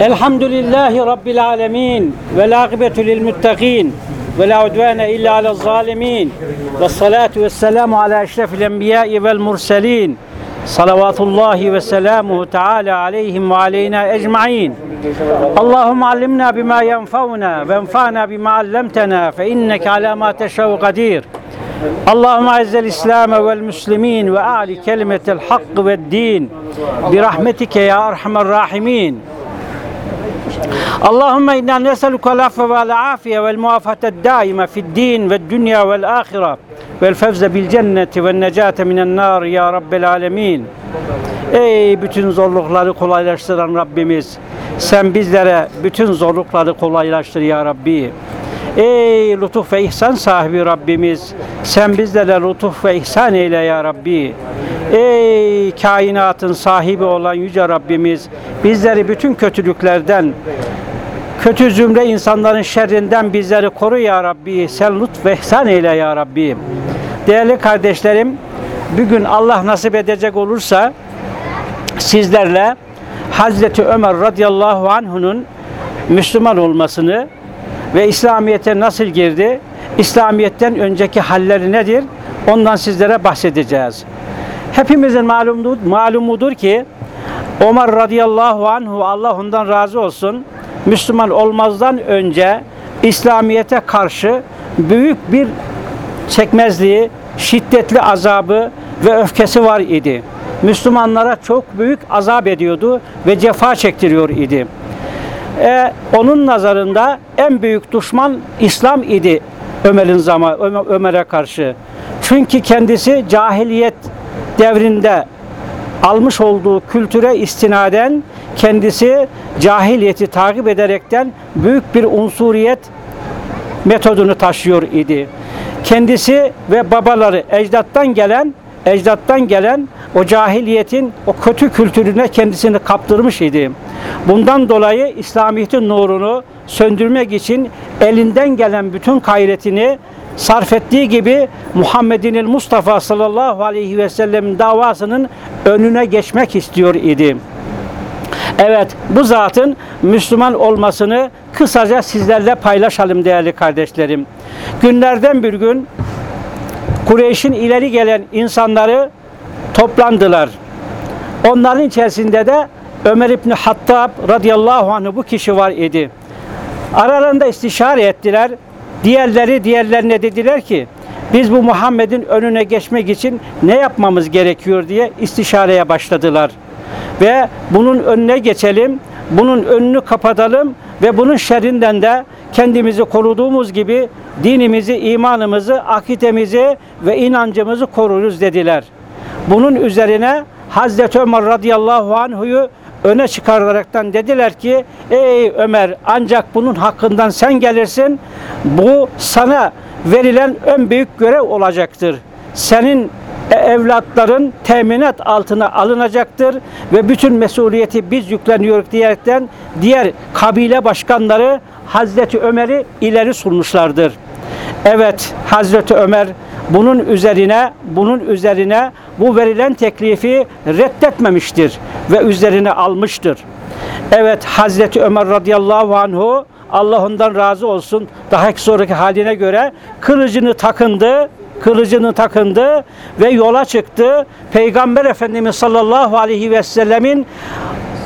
الحمد لله رب العالمين والعاقبة للمتقين ولا عدوان إلا على الظالمين. والصلاة والسلام على أشرف الأنبياء والمرسلين. صلوات الله وسلامه تعالى عليهم وعلينا أجمعين. اللهم علمنا بما ينفعنا وانفعنا بما علمتنا فإنك على ما تشاء قدير. اللهم أعز الإسلام والمسلمين واعل كلمة الحق والدين. برحمتك يا أرحم الراحمين. Allahümme inna neselukel affe vel afiye vel muafate daime fid din ve dünya vel ahire vel fevze bil cenneti ve necate minen nar ya rabbel. Ey bütün zorlukları kolaylaştıran Rabbimiz sen bizlere bütün zorlukları kolaylaştır ya Rabbi. Ey lütuf ve ihsan sahibi Rabbimiz sen bizlere lütuf ve ihsan eyle ya Rabbi. Ey kainatın sahibi olan yüce Rabbimiz bizleri bütün kötülüklerden, kötü zümre insanların şerrinden bizleri koru ya Rabbi. Sen lütuf ve ihsan eyle ya Rabbi. Değerli kardeşlerim bugün Allah nasip edecek olursa sizlerle Hazreti Ömer radıyallahu anh'unun Müslüman olmasını ve İslamiyet'e nasıl girdi, İslamiyet'ten önceki halleri nedir, ondan sizlere bahsedeceğiz. Hepimizin malumudur, malumudur ki Ömer radıyallahu anhu Allah ondan razı olsun Müslüman olmazdan önce İslamiyet'e karşı büyük bir çekmezliği, şiddetli azabı ve öfkesi var idi. Müslümanlara çok büyük azap ediyordu ve cefa çektiriyor idi. E, onun nazarında en büyük düşman İslam idi Ömer'in zaman Ömer'e karşı. Çünkü kendisi cahiliyet devrinde almış olduğu kültüre istinaden kendisi cahiliyeti takip ederekten büyük bir unsuriyet metodunu taşıyor idi. Kendisi ve babaları ecdattan gelen ecdattan gelen o cahiliyetin o kötü kültürüne kendisini kaptırmış idi. Bundan dolayı İslamiyet'in nurunu söndürmek için elinden gelen bütün gayretini sarf ettiği gibi Muhammed'in Mustafa sallallahu aleyhi ve sellem davasının önüne geçmek istiyor idi. Evet, bu zatın Müslüman olmasını kısaca sizlerle paylaşalım değerli kardeşlerim. Günlerden bir gün Kureyş'in ileri gelen insanları toplandılar. Onların içerisinde de Ömer İbni Hattab radıyallahu anh bu kişi var idi. Aralarında istişare ettiler. Diğerleri diğerlerine dediler ki biz bu Muhammed'in önüne geçmek için ne yapmamız gerekiyor diye istişareye başladılar. Ve bunun önüne geçelim, bunun önünü kapatalım ve bunun şerrinden de kendimizi koruduğumuz gibi dinimizi, imanımızı, akidemizi ve inancımızı koruruz dediler. Bunun üzerine Hazreti Ömer radıyallahu anhu'yu öne çıkararaktan dediler ki ey Ömer ancak bunun hakkından sen gelirsin bu sana verilen en büyük görev olacaktır. Senin evlatların teminat altına alınacaktır ve bütün mesuliyeti biz yükleniyoruz diyerekten diğer kabile başkanları Hazreti Ömer'i ileri sunmuşlardır. Evet Hazreti Ömer bunun üzerine bunun üzerine bu verilen teklifi reddetmemiştir ve üzerine almıştır. Evet Hazreti Ömer radıyallahu anhu Allah ondan razı olsun. Daha sonraki haline göre kılıcını takındı, kılıcını takındı ve yola çıktı. Peygamber Efendimiz sallallahu aleyhi ve sellemin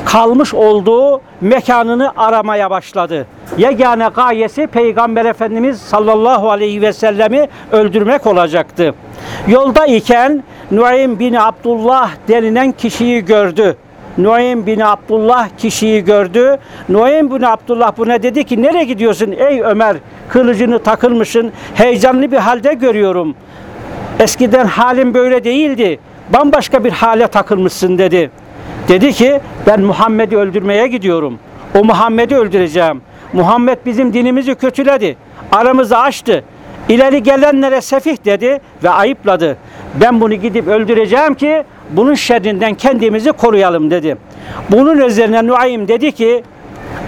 kalmış olduğu mekanını aramaya başladı. Yegane gayesi Peygamber Efendimiz sallallahu aleyhi ve sellemi öldürmek olacaktı. Yolda iken Nuaym bin Abdullah denilen kişiyi gördü. Nuaym bin Abdullah kişiyi gördü. Nuaym bin Abdullah buna dedi ki nereye gidiyorsun ey Ömer? Kılıcını takılmışsın. Heyecanlı bir halde görüyorum. Eskiden halim böyle değildi. Bambaşka bir hale takılmışsın dedi. Dedi ki ben Muhammed'i öldürmeye gidiyorum. O Muhammed'i öldüreceğim. Muhammed bizim dinimizi kötüledi. Aramızı açtı. İleri gelenlere sefih dedi ve ayıpladı. Ben bunu gidip öldüreceğim ki bunun şerrinden kendimizi koruyalım dedi. Bunun üzerine Nuaym dedi ki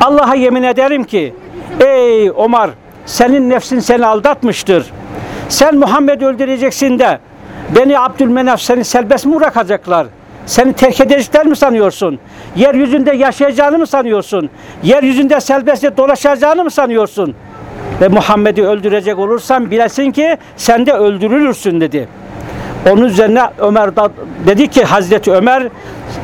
Allah'a yemin ederim ki ey Omar senin nefsin seni aldatmıştır. Sen Muhammed'i öldüreceksin de beni Abdülmenaf seni serbest mi bırakacaklar? Seni terk edecekler mi sanıyorsun? Yeryüzünde yaşayacağını mı sanıyorsun? Yeryüzünde serbestçe dolaşacağını mı sanıyorsun? Ve Muhammed'i öldürecek olursan bilesin ki sen de öldürülürsün dedi. Onun üzerine Ömer da dedi ki Hazreti Ömer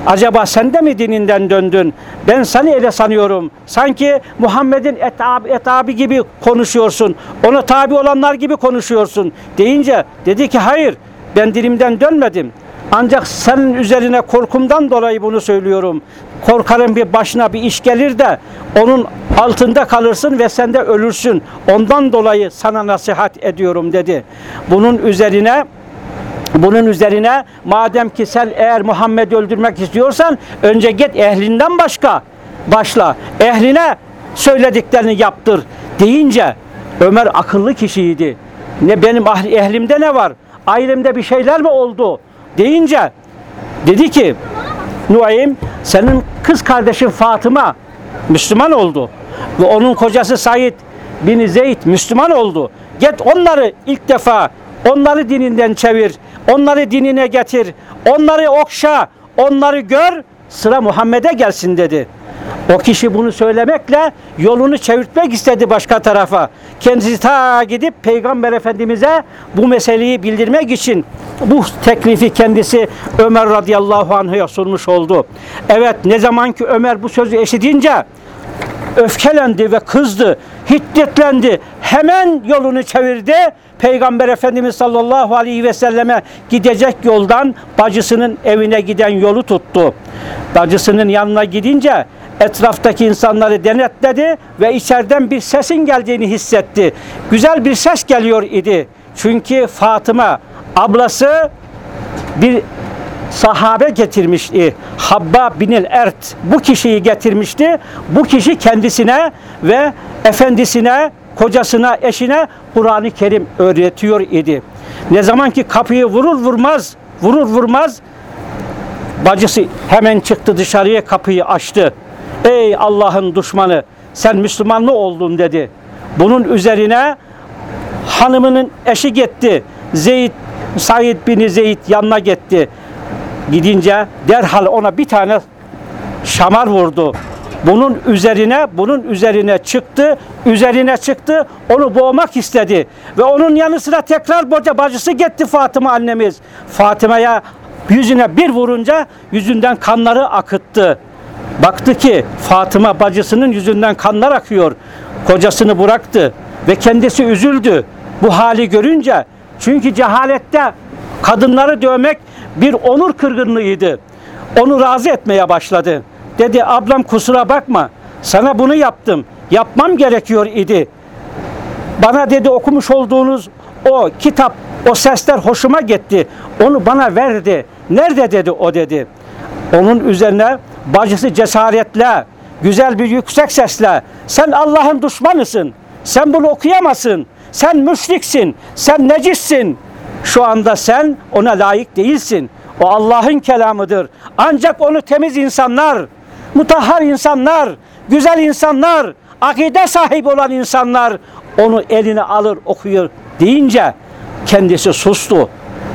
acaba sen de mi dininden döndün? Ben seni öyle sanıyorum. Sanki Muhammed'in etabı, etabı gibi konuşuyorsun. Ona tabi olanlar gibi konuşuyorsun. Deyince dedi ki hayır ben dilimden dönmedim. Ancak senin üzerine korkumdan dolayı bunu söylüyorum. Korkarım bir başına bir iş gelir de onun altında kalırsın ve sen de ölürsün. Ondan dolayı sana nasihat ediyorum dedi. Bunun üzerine bunun üzerine madem ki sen eğer Muhammed'i öldürmek istiyorsan önce git ehlinden başka başla. Ehline söylediklerini yaptır deyince Ömer akıllı kişiydi. Ne benim ah- ehlimde ne var? Ailemde bir şeyler mi oldu? Deyince dedi ki Nuaym senin kız kardeşin Fatıma Müslüman oldu. Ve onun kocası Said bin Zeyd Müslüman oldu. Git onları ilk defa onları dininden çevir. Onları dinine getir. Onları okşa. Onları gör. Sıra Muhammed'e gelsin dedi. O kişi bunu söylemekle yolunu çevirtmek istedi başka tarafa. Kendisi ta gidip Peygamber Efendimiz'e bu meseleyi bildirmek için bu teklifi kendisi Ömer radıyallahu anh'a sunmuş oldu. Evet ne zaman ki Ömer bu sözü eşitince öfkelendi ve kızdı, hiddetlendi. Hemen yolunu çevirdi. Peygamber Efendimiz sallallahu aleyhi ve selleme gidecek yoldan bacısının evine giden yolu tuttu. Bacısının yanına gidince etraftaki insanları denetledi ve içeriden bir sesin geldiğini hissetti. Güzel bir ses geliyor idi. Çünkü Fatıma ablası bir sahabe getirmişti. Habba binil Ert bu kişiyi getirmişti. Bu kişi kendisine ve efendisine, kocasına, eşine Kur'an-ı Kerim öğretiyor idi. Ne zaman ki kapıyı vurur vurmaz, vurur vurmaz bacısı hemen çıktı dışarıya kapıyı açtı. Ey Allah'ın düşmanı sen Müslüman mı oldun dedi. Bunun üzerine hanımının eşi gitti. Zeyd, Said bin Zeyd yanına gitti. Gidince derhal ona bir tane şamar vurdu. Bunun üzerine, bunun üzerine çıktı, üzerine çıktı, onu boğmak istedi. Ve onun yanı sıra tekrar boca bacısı gitti Fatıma annemiz. Fatıma'ya yüzüne bir vurunca yüzünden kanları akıttı. Baktı ki Fatıma bacısının yüzünden kanlar akıyor. Kocasını bıraktı ve kendisi üzüldü. Bu hali görünce çünkü cehalette kadınları dövmek bir onur kırgınlığıydı. Onu razı etmeye başladı. Dedi ablam kusura bakma. Sana bunu yaptım. Yapmam gerekiyor idi. Bana dedi okumuş olduğunuz o kitap, o sesler hoşuma gitti. Onu bana verdi. Nerede dedi o dedi. Onun üzerine bacısı cesaretle, güzel bir yüksek sesle sen Allah'ın düşmanısın. Sen bunu okuyamazsın. Sen müşriksin. Sen necissin. Şu anda sen ona layık değilsin. O Allah'ın kelamıdır. Ancak onu temiz insanlar, mutahhar insanlar, güzel insanlar, akide sahibi olan insanlar onu eline alır okuyor deyince kendisi sustu.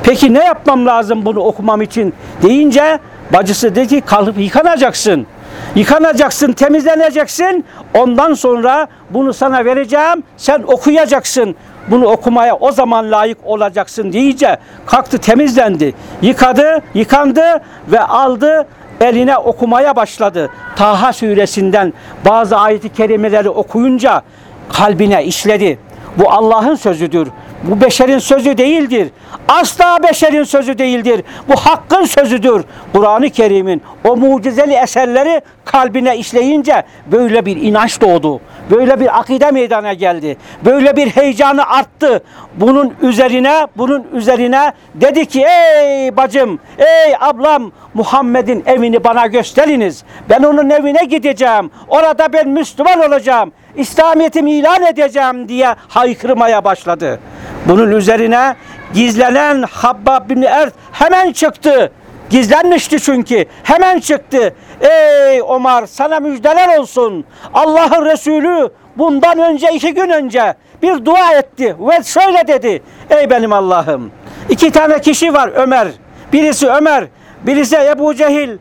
Peki ne yapmam lazım bunu okumam için deyince bacısı dedi ki kalkıp yıkanacaksın. Yıkanacaksın, temizleneceksin. Ondan sonra bunu sana vereceğim. Sen okuyacaksın. Bunu okumaya o zaman layık olacaksın deyince kalktı temizlendi. Yıkadı, yıkandı ve aldı eline okumaya başladı. Taha suresinden bazı ayeti kerimeleri okuyunca kalbine işledi. Bu Allah'ın sözüdür. Bu beşerin sözü değildir. Asla beşerin sözü değildir. Bu hakkın sözüdür. Kur'an-ı Kerim'in o mucizeli eserleri kalbine işleyince böyle bir inanç doğdu. Böyle bir akide meydana geldi. Böyle bir heyecanı arttı. Bunun üzerine, bunun üzerine dedi ki ey bacım, ey ablam Muhammed'in evini bana gösteriniz. Ben onun evine gideceğim. Orada ben Müslüman olacağım. İslamiyetimi ilan edeceğim diye haykırmaya başladı. Bunun üzerine gizlenen Habbab bin Ert hemen çıktı. Gizlenmişti çünkü. Hemen çıktı. Ey Omar sana müjdeler olsun. Allah'ın Resulü bundan önce iki gün önce bir dua etti ve şöyle dedi. Ey benim Allah'ım. İki tane kişi var Ömer. Birisi Ömer, birisi Ebu Cehil.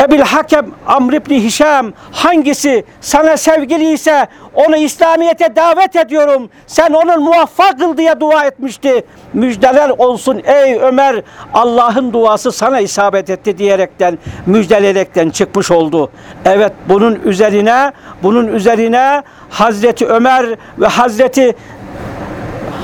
Ebil Hakem Amr ibn Hişam hangisi sana sevgili ise onu İslamiyet'e davet ediyorum. Sen onun muvaffak kıl diye dua etmişti. Müjdeler olsun ey Ömer Allah'ın duası sana isabet etti diyerekten müjdelerekten çıkmış oldu. Evet bunun üzerine bunun üzerine Hazreti Ömer ve Hazreti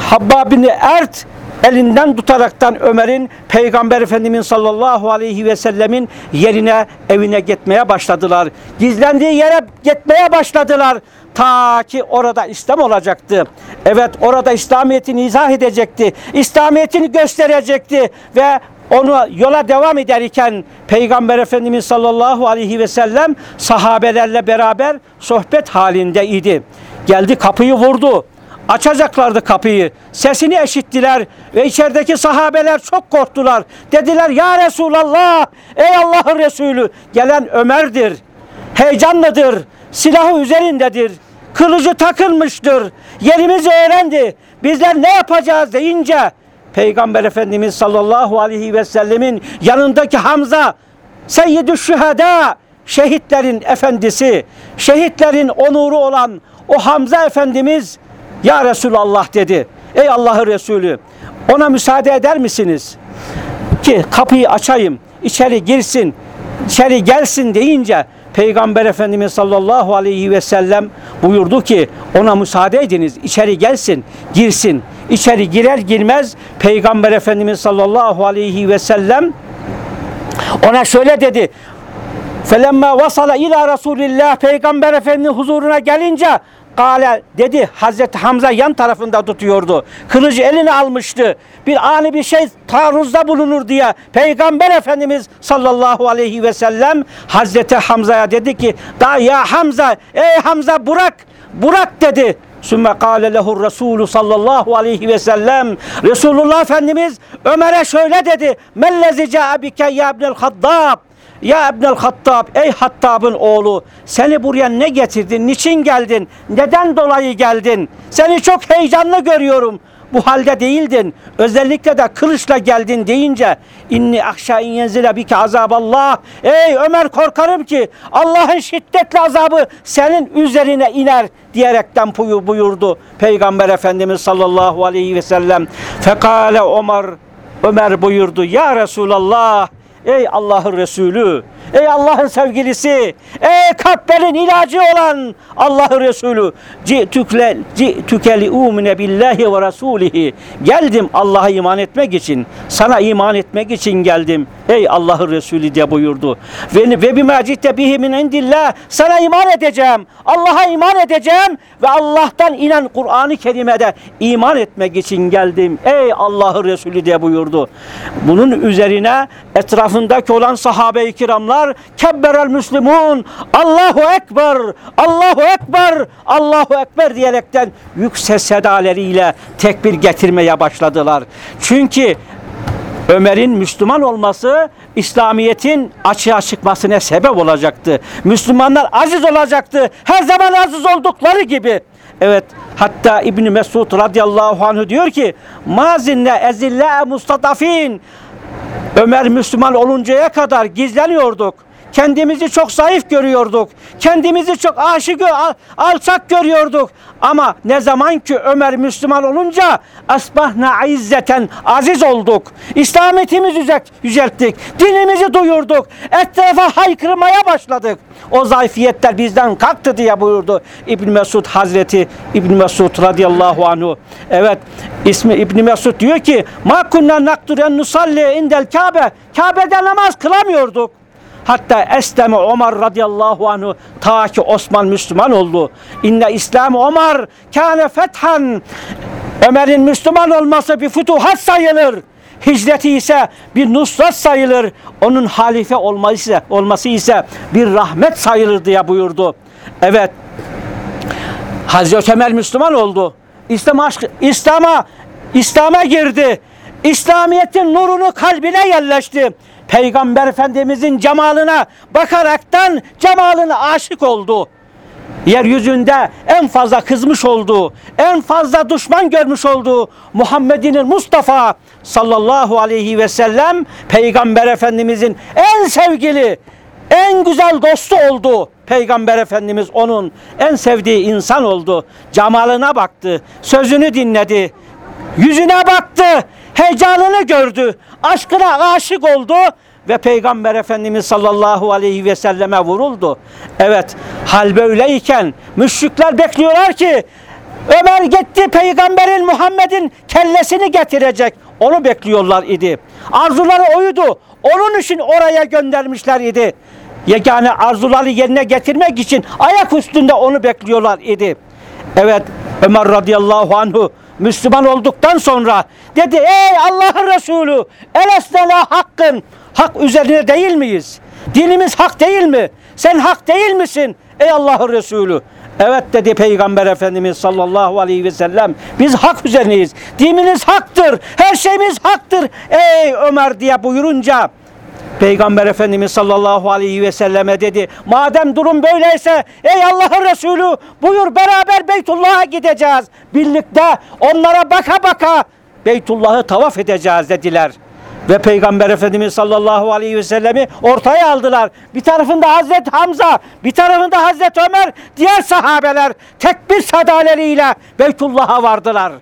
Habbab bin Ert elinden tutaraktan Ömer'in Peygamber Efendimiz sallallahu aleyhi ve sellemin yerine evine gitmeye başladılar. Gizlendiği yere gitmeye başladılar. Ta ki orada İslam olacaktı. Evet orada İslamiyet'ini izah edecekti. İslamiyet'ini gösterecekti ve onu yola devam ederken Peygamber Efendimiz sallallahu aleyhi ve sellem sahabelerle beraber sohbet halindeydi. Geldi kapıyı vurdu. Açacaklardı kapıyı. Sesini eşittiler ve içerideki sahabeler çok korktular. Dediler ya Resulallah ey Allah'ın Resulü gelen Ömer'dir. Heyecanlıdır. Silahı üzerindedir. Kılıcı takılmıştır. Yerimizi öğrendi. Bizler ne yapacağız deyince Peygamber Efendimiz sallallahu aleyhi ve sellemin yanındaki Hamza Seyyid-i Şüheda şehitlerin efendisi, şehitlerin onuru olan o Hamza Efendimiz ya Resulallah dedi. Ey Allah'ın Resulü ona müsaade eder misiniz? Ki kapıyı açayım, içeri girsin, içeri gelsin deyince Peygamber Efendimiz sallallahu aleyhi ve sellem buyurdu ki ona müsaade ediniz, içeri gelsin, girsin. İçeri girer girmez Peygamber Efendimiz sallallahu aleyhi ve sellem ona şöyle dedi. Felemma vasala ila Resulillah Peygamber Efendimiz huzuruna gelince Kale dedi Hazreti Hamza yan tarafında tutuyordu. Kılıcı eline almıştı. Bir ani bir şey taarruzda bulunur diye Peygamber Efendimiz sallallahu aleyhi ve sellem Hazreti Hamza'ya dedi ki da ya Hamza ey Hamza bırak bırak dedi. Sümme kâle lehu Resulü sallallahu aleyhi ve sellem Resulullah Efendimiz Ömer'e şöyle dedi. Mellezi ca'abike ya ibnel haddab ya İbnel Hattab, ey Hattab'ın oğlu, seni buraya ne getirdin, niçin geldin, neden dolayı geldin? Seni çok heyecanlı görüyorum. Bu halde değildin. Özellikle de kılıçla geldin deyince inni akşa in yenzile bike azaballah. Ey Ömer korkarım ki Allah'ın şiddetli azabı senin üzerine iner diyerekten buyurdu Peygamber Efendimiz sallallahu aleyhi ve sellem. Fekale Ömer Ömer buyurdu ya Resulallah Ey Allah'ın Resulü, ey Allah'ın sevgilisi, ey kalplerin ilacı olan Allah'ın Resulü. Ci'tükle ci'tüke umne billahi ve rasulihi. Geldim Allah'a iman etmek için. Sana iman etmek için geldim. Ey Allah'ın Resulü diye buyurdu. Ve ve bima ci'te bihi min indillah. Sana iman edeceğim. Allah'a iman edeceğim ve Allah'tan inen Kur'an-ı Kerim'e iman etmek için geldim. Ey Allah'ın Resulü diye buyurdu. Bunun üzerine etrafındaki olan sahabe-i kiramlar kebberel müslümun Allahu Ekber Allahu Ekber Allahu Ekber diyerekten yüksek sedaleriyle tekbir getirmeye başladılar. Çünkü Ömer'in Müslüman olması İslamiyet'in açığa çıkmasına sebep olacaktı. Müslümanlar aziz olacaktı. Her zaman aziz oldukları gibi. Evet hatta İbn Mesud radıyallahu anh diyor ki mazinne ezille mustatafin Ömer Müslüman oluncaya kadar gizleniyorduk. Kendimizi çok zayıf görüyorduk. Kendimizi çok aşık, alçak görüyorduk. Ama ne zaman ki Ömer Müslüman olunca asbahna izzeten aziz olduk. İslamiyetimizi yücelttik. Dinimizi duyurduk. Etrafa haykırmaya başladık. O zayıfiyetler bizden kalktı diye buyurdu İbn Mesud Hazreti İbn Mesud radıyallahu anhu. Evet ismi İbn Mesud diyor ki ma kunna nakturen nusalli indel Kabe. Kabe'de namaz kılamıyorduk. Hatta Esleme Ömer radıyallahu anhu ta ki Osman Müslüman oldu. İnne İslam Ömer kâne fethan. Ömer'in Müslüman olması bir fütuhat sayılır. Hicreti ise bir nusrat sayılır. Onun halife olması ise, olması ise bir rahmet sayılır diye buyurdu. Evet. Hazreti Ömer Müslüman oldu. İslam aşkı, İslam'a İslam'a girdi. İslamiyet'in nurunu kalbine yerleşti. Peygamber Efendimizin cemalına bakaraktan cemaline aşık oldu. Yeryüzünde en fazla kızmış olduğu, en fazla düşman görmüş olduğu Muhammed'in Mustafa sallallahu aleyhi ve sellem Peygamber Efendimizin en sevgili En güzel dostu oldu. Peygamber Efendimiz onun en sevdiği insan oldu. Cemalına baktı, sözünü dinledi, yüzüne baktı, heyecanını gördü, aşkına aşık oldu ve Peygamber Efendimiz sallallahu aleyhi ve selleme vuruldu. Evet, hal böyleyken müşrikler bekliyorlar ki Ömer gitti peygamberin Muhammed'in kellesini getirecek. Onu bekliyorlar idi. Arzuları oydu. Onun için oraya göndermişler idi. Yegane arzuları yerine getirmek için ayak üstünde onu bekliyorlar idi. Evet Ömer radıyallahu anhu Müslüman olduktan sonra dedi ey Allah'ın Resulü elesnela hakkın hak üzerine değil miyiz? Dinimiz hak değil mi? Sen hak değil misin? Ey Allah'ın Resulü Evet dedi Peygamber Efendimiz sallallahu aleyhi ve sellem. Biz hak üzerineyiz. Dinimiz haktır. Her şeyimiz haktır. Ey Ömer diye buyurunca Peygamber Efendimiz sallallahu aleyhi ve selleme dedi. Madem durum böyleyse ey Allah'ın Resulü buyur beraber Beytullah'a gideceğiz. Birlikte onlara baka baka Beytullah'ı tavaf edeceğiz dediler. Ve Peygamber Efendimiz sallallahu aleyhi ve sellemi ortaya aldılar. Bir tarafında Hazreti Hamza, bir tarafında Hazreti Ömer, diğer sahabeler tekbir sadaleriyle Beytullah'a vardılar.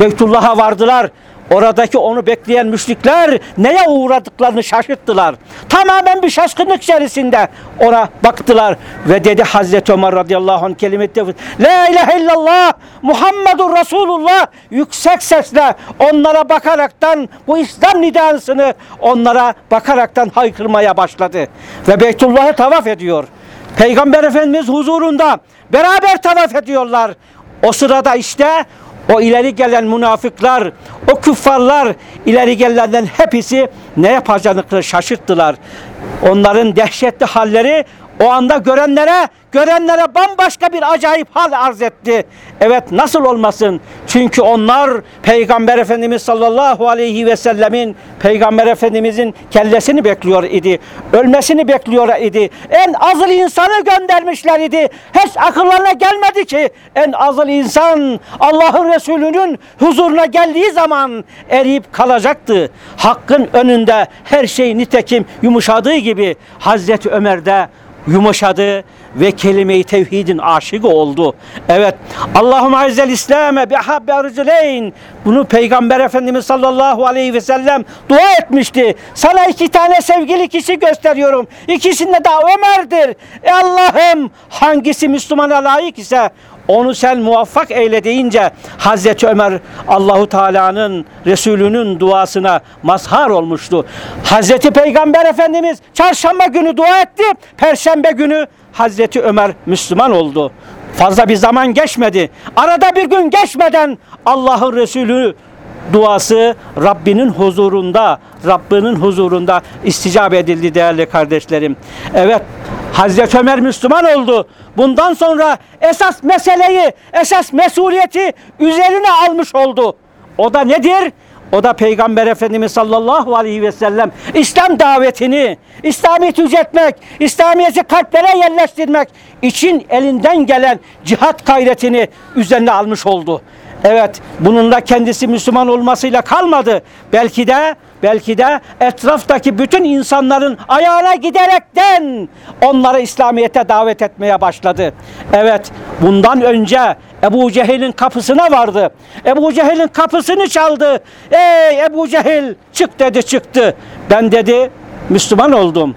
Beytullah'a vardılar. Oradaki onu bekleyen müşrikler neye uğradıklarını şaşırttılar. Tamamen bir şaşkınlık içerisinde ona baktılar ve dedi Hazreti Ömer radıyallahu anh kelime tevhid. La ilahe illallah Muhammedur Resulullah yüksek sesle onlara bakaraktan bu İslam nidasını onlara bakaraktan haykırmaya başladı. Ve Beytullah'ı tavaf ediyor. Peygamber Efendimiz huzurunda beraber tavaf ediyorlar. O sırada işte o ileri gelen münafıklar, o küffarlar ileri gelenlerin hepsi ne yapacaklarını şaşırttılar. Onların dehşetli halleri o anda görenlere, görenlere bambaşka bir acayip hal arz etti. Evet nasıl olmasın? Çünkü onlar Peygamber Efendimiz sallallahu aleyhi ve sellemin Peygamber Efendimizin kellesini bekliyor idi. Ölmesini bekliyor idi. En azıl insanı göndermişler idi. Hiç akıllarına gelmedi ki en azıl insan Allah'ın Resulü'nün huzuruna geldiği zaman eriyip kalacaktı. Hakkın önünde her şey nitekim yumuşadığı gibi Hazreti Ömer'de yumuşadı ve kelime-i tevhidin aşığı oldu. Evet. Allahümme azzel İslam'e bi habbe rıcıleyn. Bunu Peygamber Efendimiz sallallahu aleyhi ve sellem dua etmişti. Sana iki tane sevgili kişi gösteriyorum. İkisinde de Ömer'dir. E Allah'ım hangisi Müslümana layık ise onu sen muvaffak eyle deyince Hazreti Ömer Allahu Teala'nın Resulünün duasına mazhar olmuştu. Hazreti Peygamber Efendimiz çarşamba günü dua etti. Perşembe günü Hazreti Ömer Müslüman oldu. Fazla bir zaman geçmedi. Arada bir gün geçmeden Allah'ın Resulü duası Rabbinin huzurunda, Rabbinin huzurunda isticap edildi değerli kardeşlerim. Evet, Hazreti Ömer Müslüman oldu. Bundan sonra esas meseleyi, esas mesuliyeti üzerine almış oldu. O da nedir? O da Peygamber Efendimiz sallallahu aleyhi ve sellem İslam davetini, İslamiyet'i yüceltmek, İslamiyet'i kalplere yerleştirmek için elinden gelen cihat gayretini üzerine almış oldu. Evet, bununla kendisi Müslüman olmasıyla kalmadı. Belki de belki de etraftaki bütün insanların ayağına giderekten onları İslamiyet'e davet etmeye başladı. Evet, bundan önce Ebu Cehil'in kapısına vardı. Ebu Cehil'in kapısını çaldı. Ey Ebu Cehil çık dedi çıktı. Ben dedi Müslüman oldum.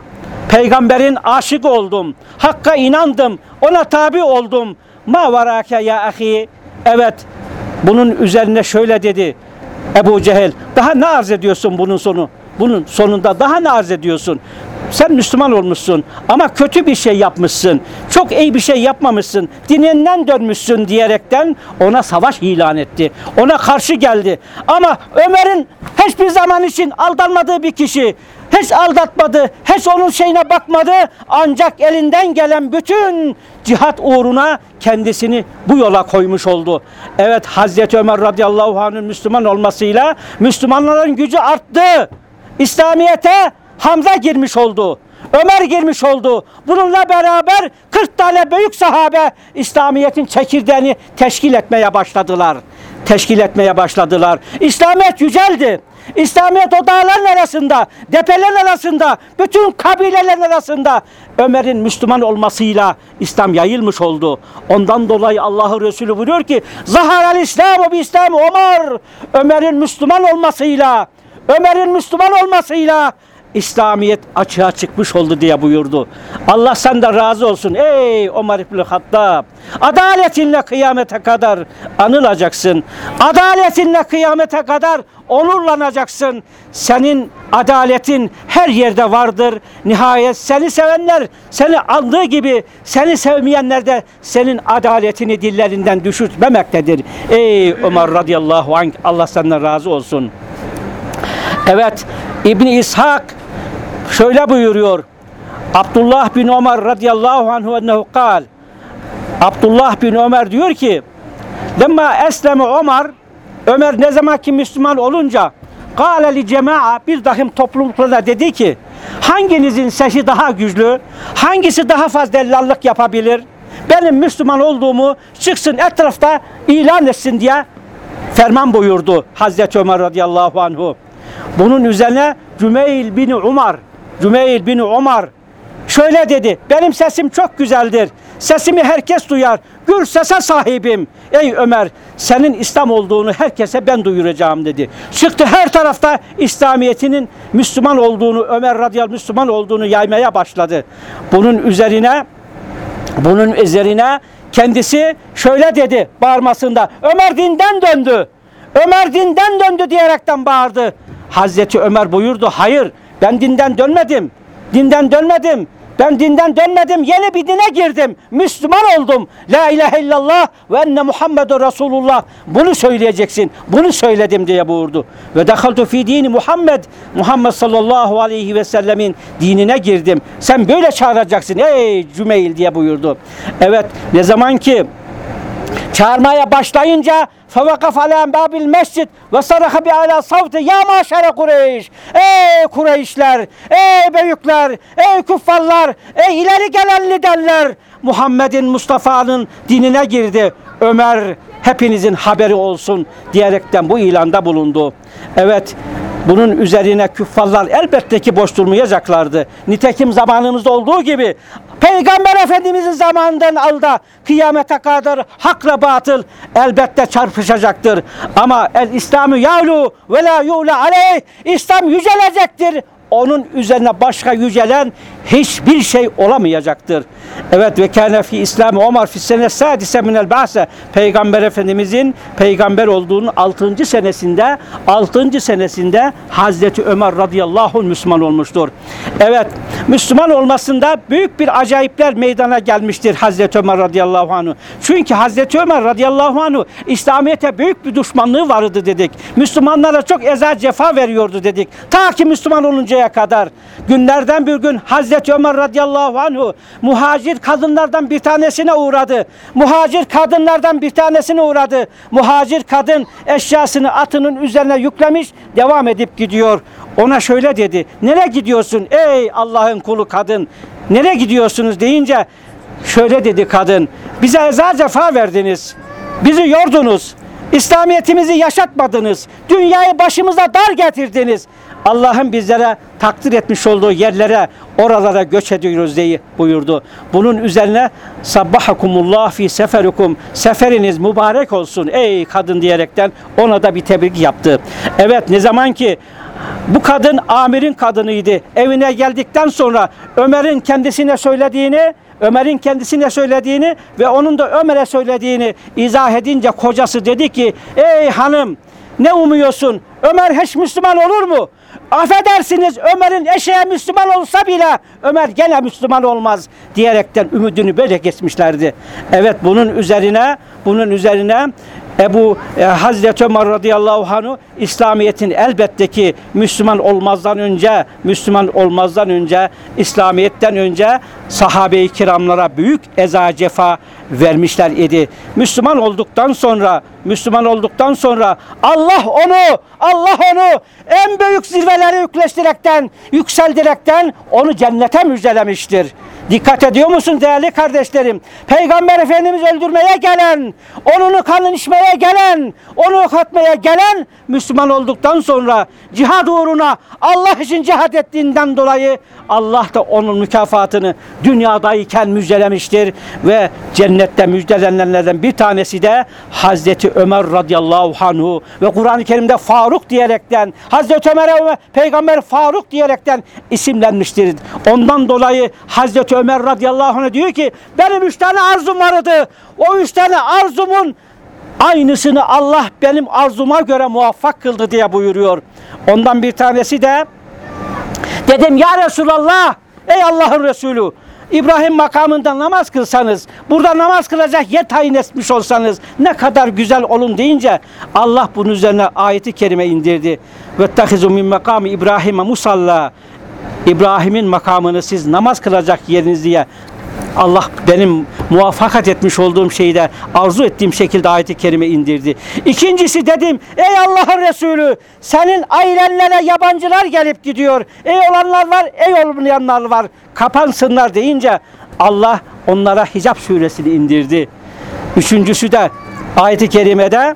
Peygamberin aşık oldum. Hakka inandım. Ona tabi oldum. Ma varake ya ahi. Evet bunun üzerine şöyle dedi Ebu Cehil. Daha ne arz ediyorsun bunun sonu? Bunun sonunda daha ne arz ediyorsun? Sen Müslüman olmuşsun ama kötü bir şey yapmışsın. Çok iyi bir şey yapmamışsın. Dininden dönmüşsün diyerekten ona savaş ilan etti. Ona karşı geldi. Ama Ömer'in hiçbir zaman için aldanmadığı bir kişi hiç aldatmadı, hiç onun şeyine bakmadı. Ancak elinden gelen bütün cihat uğruna kendisini bu yola koymuş oldu. Evet Hazreti Ömer radıyallahu anh'ın Müslüman olmasıyla Müslümanların gücü arttı. İslamiyet'e Hamza girmiş oldu. Ömer girmiş oldu. Bununla beraber 40 tane büyük sahabe İslamiyet'in çekirdeğini teşkil etmeye başladılar. teşkil etmeye başladılar. İslamiyet yüceldi. İslamiyet o dağların arasında, depelerin arasında, bütün kabilelerin arasında Ömer'in Müslüman olmasıyla İslam yayılmış oldu. Ondan dolayı Allah'ı Resulü buyuruyor ki Zaharal İslamu bi İslam Ömer Ömer'in Müslüman olmasıyla Ömer'in Müslüman olmasıyla İslamiyet açığa çıkmış oldu diye buyurdu. Allah senden razı olsun ey Ömer İbni Hattab. Adaletinle kıyamete kadar anılacaksın. Adaletinle kıyamete kadar onurlanacaksın. Senin adaletin her yerde vardır. Nihayet seni sevenler seni aldığı gibi seni sevmeyenler de senin adaletini dillerinden düşürtmemektedir. Ey Ömer radıyallahu anh Allah senden razı olsun. Evet İbni İshak şöyle buyuruyor. Abdullah bin Ömer radıyallahu anhu ennehu kal. Abdullah bin Ömer diyor ki Lemma esleme Ömer Ömer ne zaman ki Müslüman olunca Kâle li cema'a bir dahim topluluklarına dedi ki hanginizin sesi daha güçlü hangisi daha fazla dellallık yapabilir benim Müslüman olduğumu çıksın etrafta ilan etsin diye ferman buyurdu Hazreti Ömer radıyallahu anhu. Bunun üzerine Cümeyl bin Umar, Cümeyl bin Umar şöyle dedi. Benim sesim çok güzeldir. Sesimi herkes duyar. Gür sese sahibim. Ey Ömer senin İslam olduğunu herkese ben duyuracağım dedi. Çıktı her tarafta İslamiyetinin Müslüman olduğunu, Ömer radıyallahu Müslüman olduğunu yaymaya başladı. Bunun üzerine bunun üzerine kendisi şöyle dedi bağırmasında. Ömer dinden döndü. Ömer dinden döndü diyerekten bağırdı. Hazreti Ömer buyurdu. Hayır ben dinden dönmedim. Dinden dönmedim. Ben dinden dönmedim. Yeni bir dine girdim. Müslüman oldum. La ilahe illallah ve enne Muhammedur Resulullah. Bunu söyleyeceksin. Bunu söyledim diye buyurdu. Ve dehaltu fi dini Muhammed. Muhammed sallallahu aleyhi ve sellemin dinine girdim. Sen böyle çağıracaksın ey Cümeyl diye buyurdu. Evet ne zaman ki çağırmaya başlayınca فَوَقَفَ عَلَى بَابِ الْمَسْجِدِ وَصَرَخَ بِعَلَى صَوْتِ يَا مَعْشَرَ Kureyş Ey Kureyşler, ey büyükler, ey kuffarlar, ey ileri gelen liderler Muhammed'in, Mustafa'nın dinine girdi. Ömer hepinizin haberi olsun diyerekten bu ilanda bulundu. Evet, bunun üzerine küffarlar elbette ki boş durmayacaklardı. Nitekim zamanımızda olduğu gibi Peygamber Efendimizin zamanından alda kıyamete kadar hakla batıl elbette çarpışacaktır. Ama el İslamü yavlu ve la yu'la aleyh İslam yücelecektir. Onun üzerine başka yücelen hiçbir şey olamayacaktır. Evet ve kâne fi İslam Ömer fi sene sadise minel ba'se Peygamber Efendimizin peygamber olduğunun 6. senesinde 6. senesinde Hazreti Ömer radıyallahu anh Müslüman olmuştur. Evet Müslüman olmasında büyük bir acayipler meydana gelmiştir Hazreti Ömer radıyallahu anh. Çünkü Hazreti Ömer radıyallahu anh İslamiyete büyük bir düşmanlığı vardı dedik. Müslümanlara çok eza cefa veriyordu dedik. Ta ki Müslüman oluncaya kadar. Günlerden bir gün Hazreti Ömer radıyallahu anhu muhacir kadınlardan bir tanesine uğradı. Muhacir kadınlardan bir tanesine uğradı. Muhacir kadın eşyasını atının üzerine yüklemiş devam edip gidiyor. Ona şöyle dedi. Nereye gidiyorsun ey Allah'ın kulu kadın? Nereye gidiyorsunuz deyince şöyle dedi kadın. Bize eza cefa verdiniz. Bizi yordunuz. İslamiyetimizi yaşatmadınız. Dünyayı başımıza dar getirdiniz. Allah'ın bizlere takdir etmiş olduğu yerlere, oralara göç ediyoruz diye buyurdu. Bunun üzerine sabbahakumullah fi seferikum seferiniz mübarek olsun ey kadın diyerekten ona da bir tebrik yaptı. Evet ne zaman ki bu kadın amirin kadınıydı. Evine geldikten sonra Ömer'in kendisine söylediğini Ömer'in kendisine söylediğini ve onun da Ömer'e söylediğini izah edince kocası dedi ki ey hanım ne umuyorsun? Ömer hiç Müslüman olur mu? Affedersiniz Ömer'in eşeğe Müslüman olsa bile Ömer gene Müslüman olmaz diyerekten ümidini böyle kesmişlerdi. Evet bunun üzerine bunun üzerine Ebu e, Hazreti Ömer radıyallahu anhu İslamiyet'in elbette ki Müslüman olmazdan önce Müslüman olmazdan önce İslamiyet'ten önce sahabe-i kiramlara büyük eza cefa vermişler idi. Müslüman olduktan sonra Müslüman olduktan sonra Allah onu Allah onu en büyük zirvelere yükleştirekten yükseldirekten onu cennete müjdelemiştir. Dikkat ediyor musun değerli kardeşlerim? Peygamber Efendimiz öldürmeye gelen, onun kanını içmeye gelen, onu katmaya gelen Müslüman olduktan sonra cihad uğruna Allah için cihad ettiğinden dolayı Allah da onun mükafatını dünyadayken müjdelemiştir ve cennette müjdelenenlerden bir tanesi de Hazreti Ömer radıyallahu anhu ve Kur'an-ı Kerim'de Faruk diyerekten Hazreti Ömer'e Peygamber Faruk diyerekten isimlenmiştir. Ondan dolayı Hazreti Ömer radıyallahu anh diyor ki benim üç tane arzum vardı. O üç tane arzumun aynısını Allah benim arzuma göre muvaffak kıldı diye buyuruyor. Ondan bir tanesi de Dedim ya Resulallah ey Allah'ın Resulü İbrahim makamında namaz kılsanız, burada namaz kılacak yer tayin etmiş olsanız ne kadar güzel olun deyince Allah bunun üzerine ayeti kerime indirdi. Ve tahizu min makami İbrahim'e musalla. İbrahim'in makamını siz namaz kılacak yeriniz diye Allah benim muvaffakat etmiş olduğum şeyde arzu ettiğim şekilde ayeti kerime indirdi. İkincisi dedim ey Allah'ın Resulü senin ailenlere yabancılar gelip gidiyor. Ey olanlar var ey olmayanlar var. Kapansınlar deyince Allah onlara Hicap suresini indirdi. Üçüncüsü de ayeti kerimede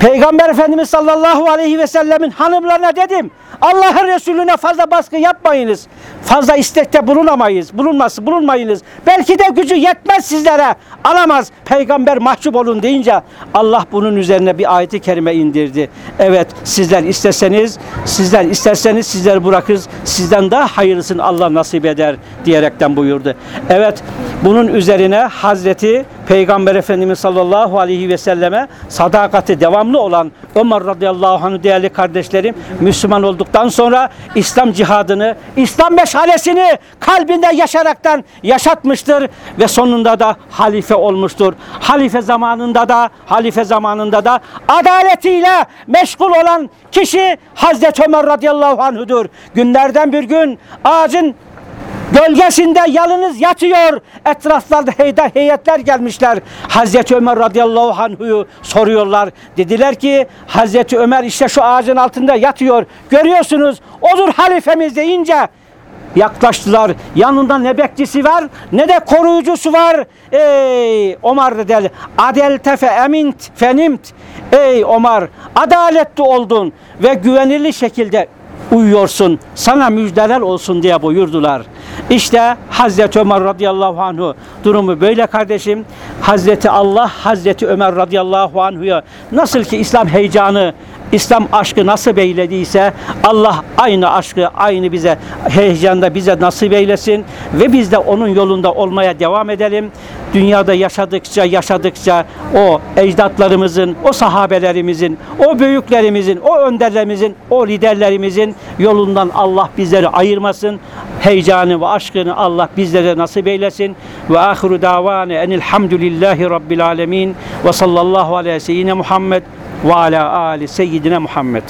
Peygamber Efendimiz sallallahu aleyhi ve sellemin hanımlarına dedim. Allah'ın Resulüne fazla baskı yapmayınız. Fazla istekte bulunamayız. Bulunması bulunmayınız. Belki de gücü yetmez sizlere. Alamaz. Peygamber mahcup olun deyince Allah bunun üzerine bir ayeti kerime indirdi. Evet sizler isteseniz, sizler isterseniz sizler bırakırız. Sizden daha hayırlısını Allah nasip eder diyerekten buyurdu. Evet bunun üzerine Hazreti Peygamber Efendimiz sallallahu aleyhi ve selleme sadakati devamlı olan Ömer radıyallahu anh değerli kardeşlerim Müslüman olduktan sonra İslam cihadını, İslam meşalesini kalbinde yaşaraktan yaşatmıştır ve sonunda da halife olmuştur. Halife zamanında da halife zamanında da adaletiyle meşgul olan kişi Hazreti Ömer radıyallahu anhudur. Günlerden bir gün ağacın Gölgesinde yalınız yatıyor. Etraflarda heyda heyetler gelmişler. Hazreti Ömer radıyallahu anhu'yu soruyorlar. Dediler ki Hazreti Ömer işte şu ağacın altında yatıyor. Görüyorsunuz odur halifemiz deyince yaklaştılar. Yanında ne bekçisi var ne de koruyucusu var. Ey Ömer dedi. Adelte fe emint fenimt. Ey Ömer adaletli oldun ve güvenilir şekilde uyuyorsun. Sana müjdeler olsun diye buyurdular. İşte Hazreti Ömer radıyallahu anhu durumu böyle kardeşim. Hazreti Allah Hazreti Ömer radıyallahu anhu'ya nasıl ki İslam heyecanı İslam aşkı nasip eylediyse Allah aynı aşkı aynı bize heyecanda bize nasip eylesin ve biz de onun yolunda olmaya devam edelim. Dünyada yaşadıkça yaşadıkça o ecdatlarımızın, o sahabelerimizin, o büyüklerimizin, o önderlerimizin, o liderlerimizin yolundan Allah bizleri ayırmasın. Heyecanı ve aşkını Allah bizlere nasip eylesin. Ve ahiru davane enilhamdülillahi rabbil alemin ve sallallahu aleyhi seyyidine Muhammed ve ala ali seyyidine Muhammed.